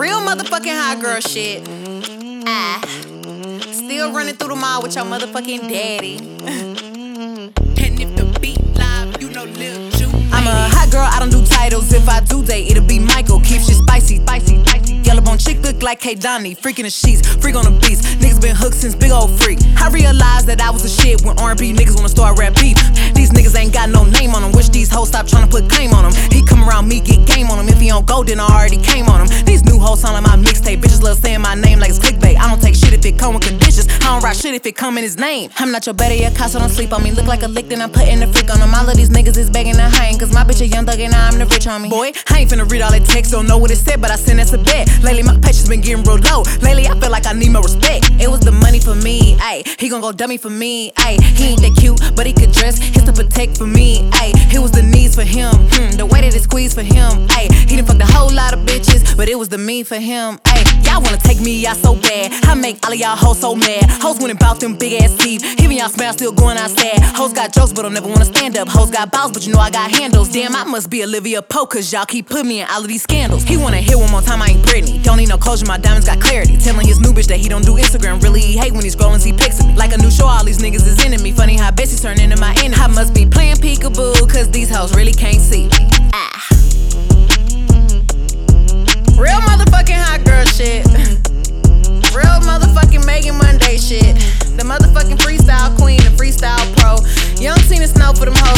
Real motherfucking hot girl shit. Ah. Still running through the mall with your motherfucking daddy. And if the beat live, you know Lil Ju. I'm a hot girl, I don't do titles. If I do date, it'll be Michael. Keep shit spicy, spicy, spicy. Yellow bone chick look like K Donnie. Freaking the sheets, freak on the beats. Niggas been hooked since big old freak. I realized that I was a shit when R&B niggas wanna start rap beef. These niggas ain't got no name on them. Wish these hoes stop trying to put claim on them. He come around me, get game on him. If he don't go, then I already came I don't rock shit if it come in his name. I'm not your better, your so don't sleep on me. Look like a lick, then I'm putting the freak on them. All of these niggas is begging to hang. Cause my bitch a young thug and I'm the rich homie. Boy, I ain't finna read all that text, don't know what it said, but I sent that's a bet. Lately, my patience been getting real low. Lately, I feel like I need more respect. It was the money for me, ayy. He gon' go dummy for me, ayy. He ain't that cute, but he could dress. His to protect for me, ayy. It was the needs for him, hmm, the way that it squeezed for him, ayy. He done fucked a whole lot of bitches, but it was the me for him, ayy. Y'all wanna take me out so bad. I make all of y'all hoes so mad. Hoes went and them big ass teeth. Even y'all smile still going outside. Hoes got jokes, but don't never wanna stand up. Hoes got balls, but you know I got handles. Damn, I must be Olivia Pope, cause y'all keep putting me in all of these scandals. He wanna hear one more time, I ain't Britney. Don't need no closure, my diamonds got clarity. Telling his new bitch that he don't do Instagram. Really, he hate when he scrolling, see pics me. Like a new show, all these niggas is in me. Funny how bitches turn into my enemy. I must be playing peekaboo, cause these hoes really can't see. Motherfucking freestyle queen, the freestyle pro. Young Tina Snow for them hoes.